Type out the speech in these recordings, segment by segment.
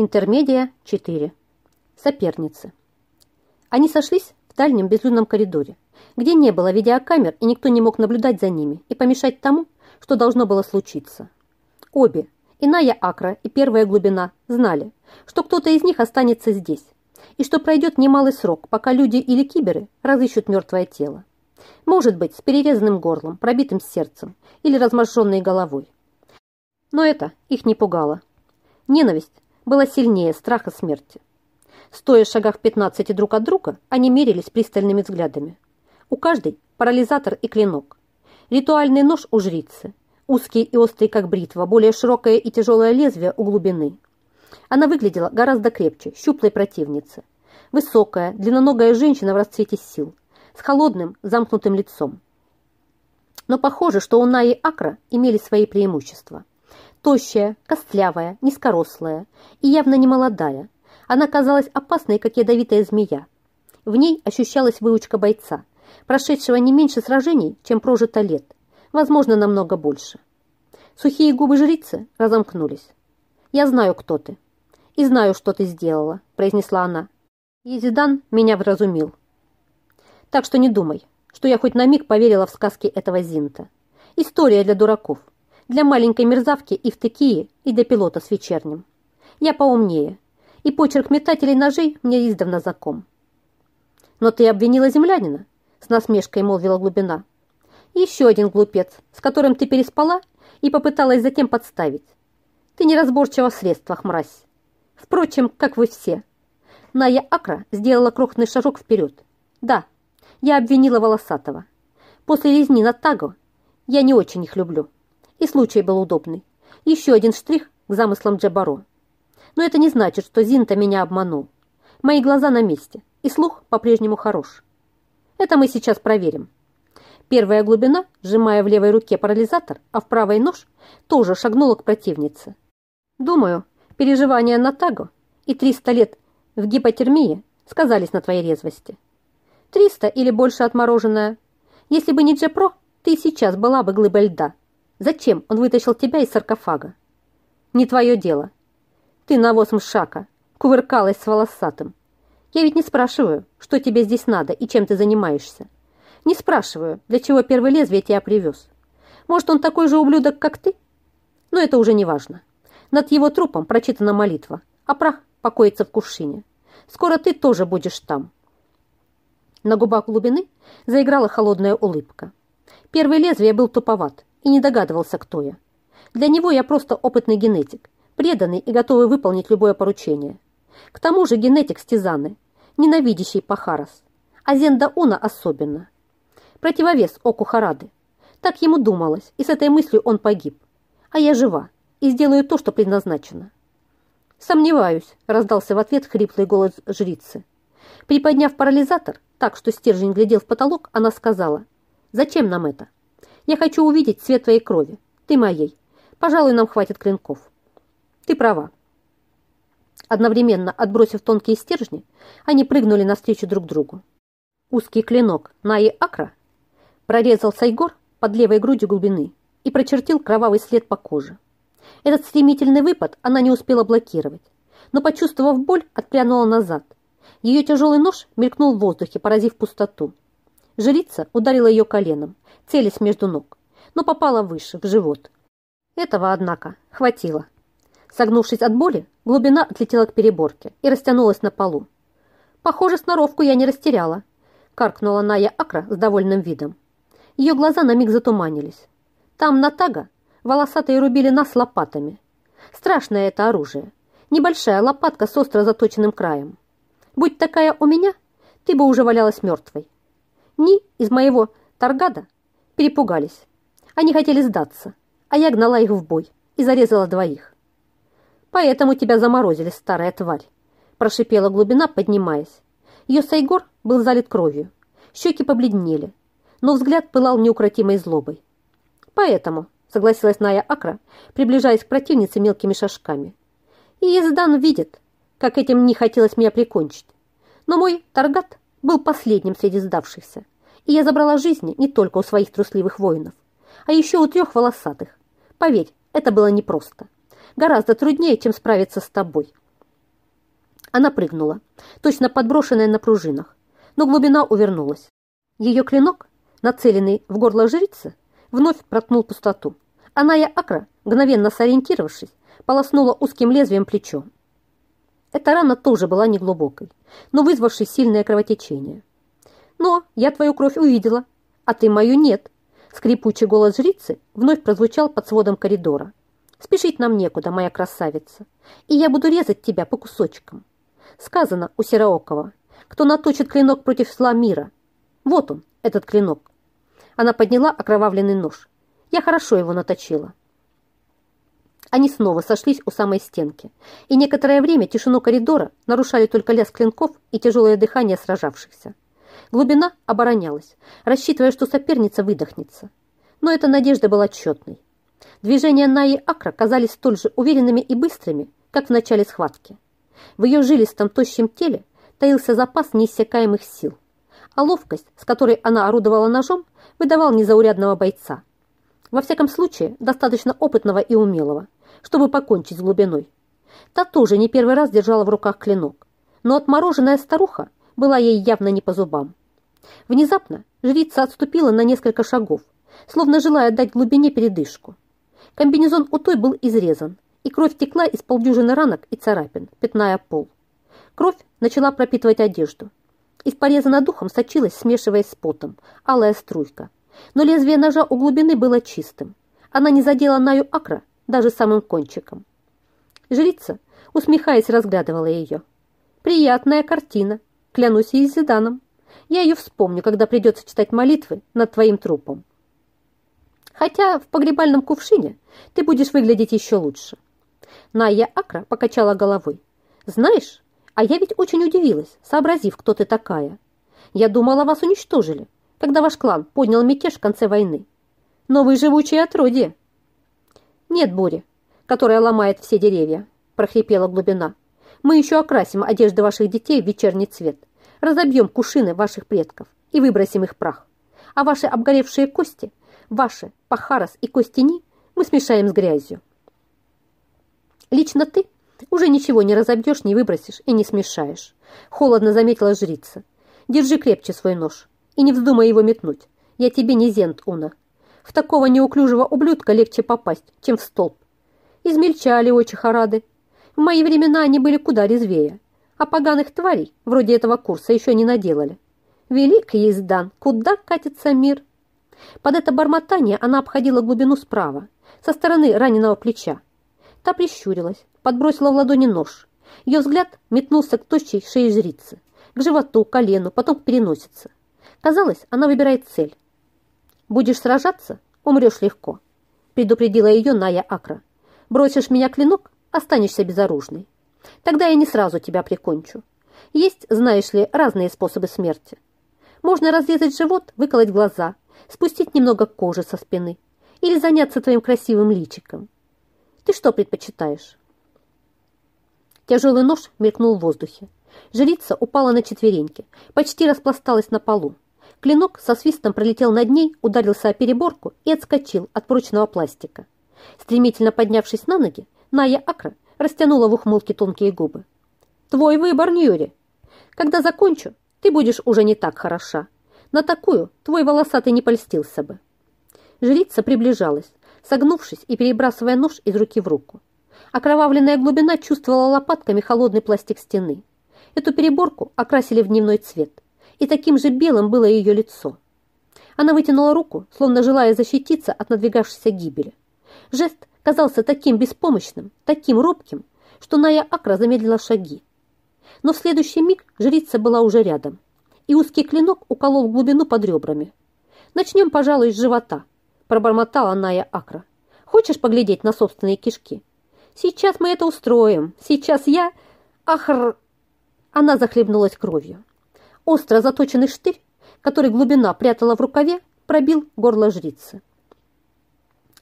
Интермедия 4. Соперницы. Они сошлись в дальнем безлюдном коридоре, где не было видеокамер и никто не мог наблюдать за ними и помешать тому, что должно было случиться. Обе, Иная Акра и Первая Глубина, знали, что кто-то из них останется здесь, и что пройдет немалый срок, пока люди или киберы разыщут мертвое тело. Может быть, с перерезанным горлом, пробитым сердцем или разморженной головой. Но это их не пугало. Ненависть была сильнее страха смерти. Стоя в шагах 15 друг от друга, они мерились пристальными взглядами. У каждой парализатор и клинок. Ритуальный нож у жрицы, узкий и острый, как бритва, более широкое и тяжелое лезвие у глубины. Она выглядела гораздо крепче щуплой противницы. Высокая, длинноногая женщина в расцвете сил, с холодным, замкнутым лицом. Но похоже, что у Наи Акра имели свои преимущества. Тощая, костлявая, низкорослая и явно не молодая, она казалась опасной, как ядовитая змея. В ней ощущалась выучка бойца, прошедшего не меньше сражений, чем прожито лет, возможно, намного больше. Сухие губы жрицы разомкнулись. «Я знаю, кто ты. И знаю, что ты сделала», – произнесла она. Езидан меня вразумил. Так что не думай, что я хоть на миг поверила в сказки этого Зинта. История для дураков – для маленькой мерзавки и в текии, и для пилота с вечерним. Я поумнее, и почерк метателей ножей мне издавна знаком. «Но ты обвинила землянина?» – с насмешкой молвила глубина. «Еще один глупец, с которым ты переспала и попыталась затем подставить. Ты неразборчива в средствах, мразь. Впрочем, как вы все». Ная Акра сделала крохотный шажок вперед. «Да, я обвинила Волосатого. После резни на Таго я не очень их люблю». И случай был удобный. Еще один штрих к замыслам Джабаро. Но это не значит, что Зинта меня обманул. Мои глаза на месте, и слух по-прежнему хорош. Это мы сейчас проверим. Первая глубина, сжимая в левой руке парализатор, а в правой нож, тоже шагнула к противнице. Думаю, переживания на Таго и 300 лет в гипотермии сказались на твоей резвости. 300 или больше отмороженная. Если бы не Джепро, ты сейчас была бы глыбой льда, Зачем он вытащил тебя из саркофага? Не твое дело. Ты навоз мшака, кувыркалась с волосатым. Я ведь не спрашиваю, что тебе здесь надо и чем ты занимаешься. Не спрашиваю, для чего первый лезвие тебя привез. Может, он такой же ублюдок, как ты? Но это уже не важно. Над его трупом прочитана молитва, а прах покоится в кувшине. Скоро ты тоже будешь там. На губах глубины заиграла холодная улыбка. Первый лезвие был туповат, и не догадывался, кто я. Для него я просто опытный генетик, преданный и готовый выполнить любое поручение. К тому же генетик Стизаны, ненавидящий Пахарас, а Зенда Уна особенно. Противовес Оку Харады. Так ему думалось, и с этой мыслью он погиб. А я жива и сделаю то, что предназначено. «Сомневаюсь», – раздался в ответ хриплый голос жрицы. Приподняв парализатор так, что стержень глядел в потолок, она сказала, «Зачем нам это?» Я хочу увидеть цвет твоей крови. Ты моей. Пожалуй, нам хватит клинков. Ты права. Одновременно отбросив тонкие стержни, они прыгнули навстречу друг другу. Узкий клинок Наи Акра прорезал Сайгор под левой грудью глубины и прочертил кровавый след по коже. Этот стремительный выпад она не успела блокировать, но, почувствовав боль, отпрянула назад. Ее тяжелый нож мелькнул в воздухе, поразив пустоту. Жрица ударила ее коленом, целясь между ног, но попала выше, в живот. Этого, однако, хватило. Согнувшись от боли, глубина отлетела к переборке и растянулась на полу. «Похоже, сноровку я не растеряла», – каркнула Ная Акра с довольным видом. Ее глаза на миг затуманились. Там, на тага, волосатые рубили нас лопатами. Страшное это оружие. Небольшая лопатка с остро заточенным краем. Будь такая у меня, ты бы уже валялась мертвой. Ни из моего Таргада перепугались. Они хотели сдаться, а я гнала их в бой и зарезала двоих. Поэтому тебя заморозили, старая тварь, прошипела глубина, поднимаясь. Ее Сайгор был залит кровью, щеки побледнели, но взгляд пылал неукротимой злобой. Поэтому, согласилась Ная Акра, приближаясь к противнице мелкими шажками. И Ездан видит, как этим не хотелось меня прикончить. Но мой Таргат был последним среди сдавшихся, и я забрала жизни не только у своих трусливых воинов, а еще у трех волосатых. Поверь, это было непросто. Гораздо труднее, чем справиться с тобой. Она прыгнула, точно подброшенная на пружинах, но глубина увернулась. Ее клинок, нацеленный в горло жрицы, вновь проткнул пустоту. Она и Акра, мгновенно сориентировавшись, полоснула узким лезвием плечо. Эта рана тоже была неглубокой, но вызвавшей сильное кровотечение. «Но я твою кровь увидела, а ты мою нет», Скрипучий голос жрицы вновь прозвучал под сводом коридора. «Спешить нам некуда, моя красавица, и я буду резать тебя по кусочкам». Сказано у Сероокова, кто наточит клинок против зла мира. Вот он, этот клинок. Она подняла окровавленный нож. Я хорошо его наточила. Они снова сошлись у самой стенки, и некоторое время тишину коридора нарушали только лязг клинков и тяжелое дыхание сражавшихся. Глубина оборонялась, рассчитывая, что соперница выдохнется. Но эта надежда была тщетной. Движения Наи Акра казались столь же уверенными и быстрыми, как в начале схватки. В ее жилистом тощем теле таился запас неиссякаемых сил, а ловкость, с которой она орудовала ножом, выдавал незаурядного бойца. Во всяком случае, достаточно опытного и умелого, чтобы покончить с глубиной. Та тоже не первый раз держала в руках клинок, но отмороженная старуха была ей явно не по зубам. Внезапно жрица отступила на несколько шагов, словно желая дать глубине передышку. Комбинезон у той был изрезан, и кровь текла из полдюжины ранок и царапин, пятная пол. Кровь начала пропитывать одежду. Из пореза над духом сочилась, смешиваясь с потом, алая струйка. Но лезвие ножа у глубины было чистым. Она не задела Наю Акра даже самым кончиком. Жрица, усмехаясь, разглядывала ее. «Приятная картина», Клянусь Изиданом. Я ее вспомню, когда придется читать молитвы над твоим трупом. Хотя в погребальном кувшине ты будешь выглядеть еще лучше. Найя Акра покачала головой. Знаешь, а я ведь очень удивилась, сообразив, кто ты такая. Я думала, вас уничтожили, когда ваш клан поднял мятеж в конце войны. Но вы живучие отродье. Нет бури, которая ломает все деревья, прохрипела глубина. Мы еще окрасим одежды ваших детей в вечерний цвет разобьем кушины ваших предков и выбросим их прах. А ваши обгоревшие кости, ваши пахарас и костяни мы смешаем с грязью. Лично ты уже ничего не разобьешь, не выбросишь и не смешаешь. Холодно заметила жрица. Держи крепче свой нож и не вздумай его метнуть. Я тебе не зент, Уна. В такого неуклюжего ублюдка легче попасть, чем в столб. Измельчали очи Харады. В мои времена они были куда резвее а поганых тварей, вроде этого курса, еще не наделали. Велик ездан, куда катится мир? Под это бормотание она обходила глубину справа, со стороны раненого плеча. Та прищурилась, подбросила в ладони нож. Ее взгляд метнулся к тощей шее жрицы, к животу, колену, потом к переносице. Казалось, она выбирает цель. «Будешь сражаться, умрешь легко», предупредила ее Ная Акра. «Бросишь меня клинок, останешься безоружной». Тогда я не сразу тебя прикончу. Есть, знаешь ли, разные способы смерти. Можно разрезать живот, выколоть глаза, спустить немного кожи со спины или заняться твоим красивым личиком. Ты что предпочитаешь?» Тяжелый нож мелькнул в воздухе. Жрица упала на четвереньки, почти распласталась на полу. Клинок со свистом пролетел над ней, ударился о переборку и отскочил от прочного пластика. Стремительно поднявшись на ноги, Ная Акра растянула в ухмылке тонкие губы. «Твой выбор, Ньюри. Когда закончу, ты будешь уже не так хороша. На такую твой волосатый не польстился бы». Жрица приближалась, согнувшись и перебрасывая нож из руки в руку. Окровавленная глубина чувствовала лопатками холодный пластик стены. Эту переборку окрасили в дневной цвет, и таким же белым было ее лицо. Она вытянула руку, словно желая защититься от надвигавшейся гибели. Жест казался таким беспомощным, таким робким, что Ная Акра замедлила шаги. Но в следующий миг жрица была уже рядом, и узкий клинок уколол глубину под ребрами. «Начнем, пожалуй, с живота», – пробормотала Ная Акра. «Хочешь поглядеть на собственные кишки? Сейчас мы это устроим. Сейчас я... Ахр...» Она захлебнулась кровью. Остро заточенный штырь, который глубина прятала в рукаве, пробил горло жрицы.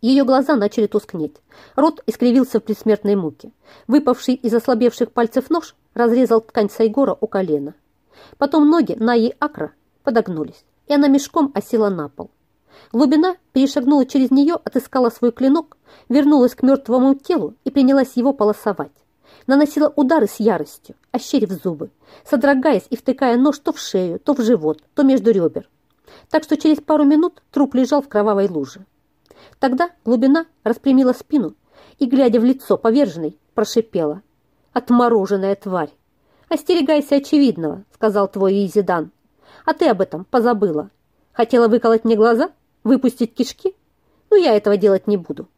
Ее глаза начали тускнеть. Рот искривился в предсмертной муке. Выпавший из ослабевших пальцев нож разрезал ткань Сайгора у колена. Потом ноги Наи Акра подогнулись, и она мешком осела на пол. Глубина перешагнула через нее, отыскала свой клинок, вернулась к мертвому телу и принялась его полосовать. Наносила удары с яростью, ощерив зубы, содрогаясь и втыкая нож то в шею, то в живот, то между ребер. Так что через пару минут труп лежал в кровавой луже. Тогда глубина распрямила спину и, глядя в лицо поверженной, прошипела. «Отмороженная тварь! Остерегайся очевидного», — сказал твой Изидан. «А ты об этом позабыла. Хотела выколоть мне глаза? Выпустить кишки? Ну, я этого делать не буду.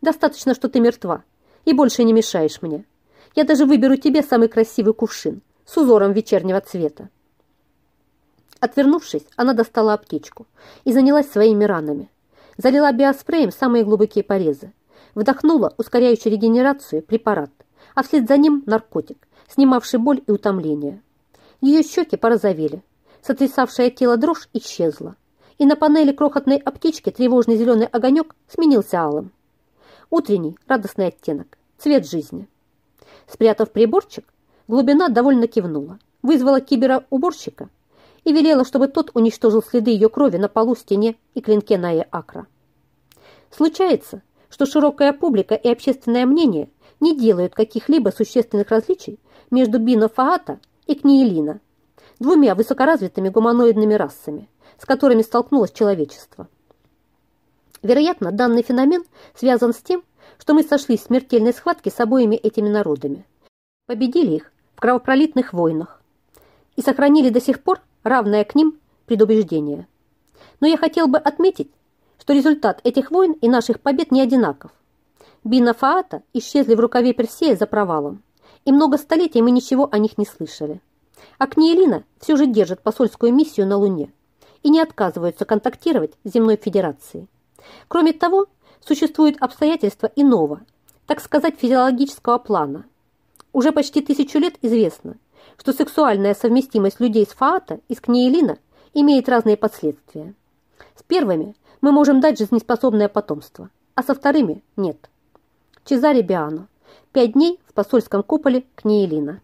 Достаточно, что ты мертва и больше не мешаешь мне. Я даже выберу тебе самый красивый кувшин с узором вечернего цвета. Отвернувшись, она достала аптечку и занялась своими ранами. Залила биоспреем самые глубокие порезы. Вдохнула ускоряющий регенерацию препарат, а вслед за ним наркотик, снимавший боль и утомление. Ее щеки порозовели, сотрясавшая тело дрожь исчезла, и на панели крохотной аптечки тревожный зеленый огонек сменился алым. Утренний радостный оттенок, цвет жизни. Спрятав приборчик, глубина довольно кивнула, вызвала кибера-уборщика и велела, чтобы тот уничтожил следы ее крови на полу, стене и клинке Найя Акра. Случается, что широкая публика и общественное мнение не делают каких-либо существенных различий между Бино Фаата и Книелина, двумя высокоразвитыми гуманоидными расами, с которыми столкнулось человечество. Вероятно, данный феномен связан с тем, что мы сошлись в смертельной схватке с обоими этими народами, победили их в кровопролитных войнах и сохранили до сих пор равное к ним предубеждение. Но я хотел бы отметить, что результат этих войн и наших побед не одинаков. Бина Фаата исчезли в рукаве Персея за провалом, и много столетий мы ничего о них не слышали. А Книелина все же держит посольскую миссию на Луне и не отказываются контактировать с Земной Федерацией. Кроме того, существуют обстоятельства иного, так сказать, физиологического плана. Уже почти тысячу лет известно, что сексуальная совместимость людей с фаата и с книелина имеет разные последствия. С первыми мы можем дать жизнеспособное потомство, а со вторыми нет. Чезаре Биано. Пять дней в посольском куполе Книелина.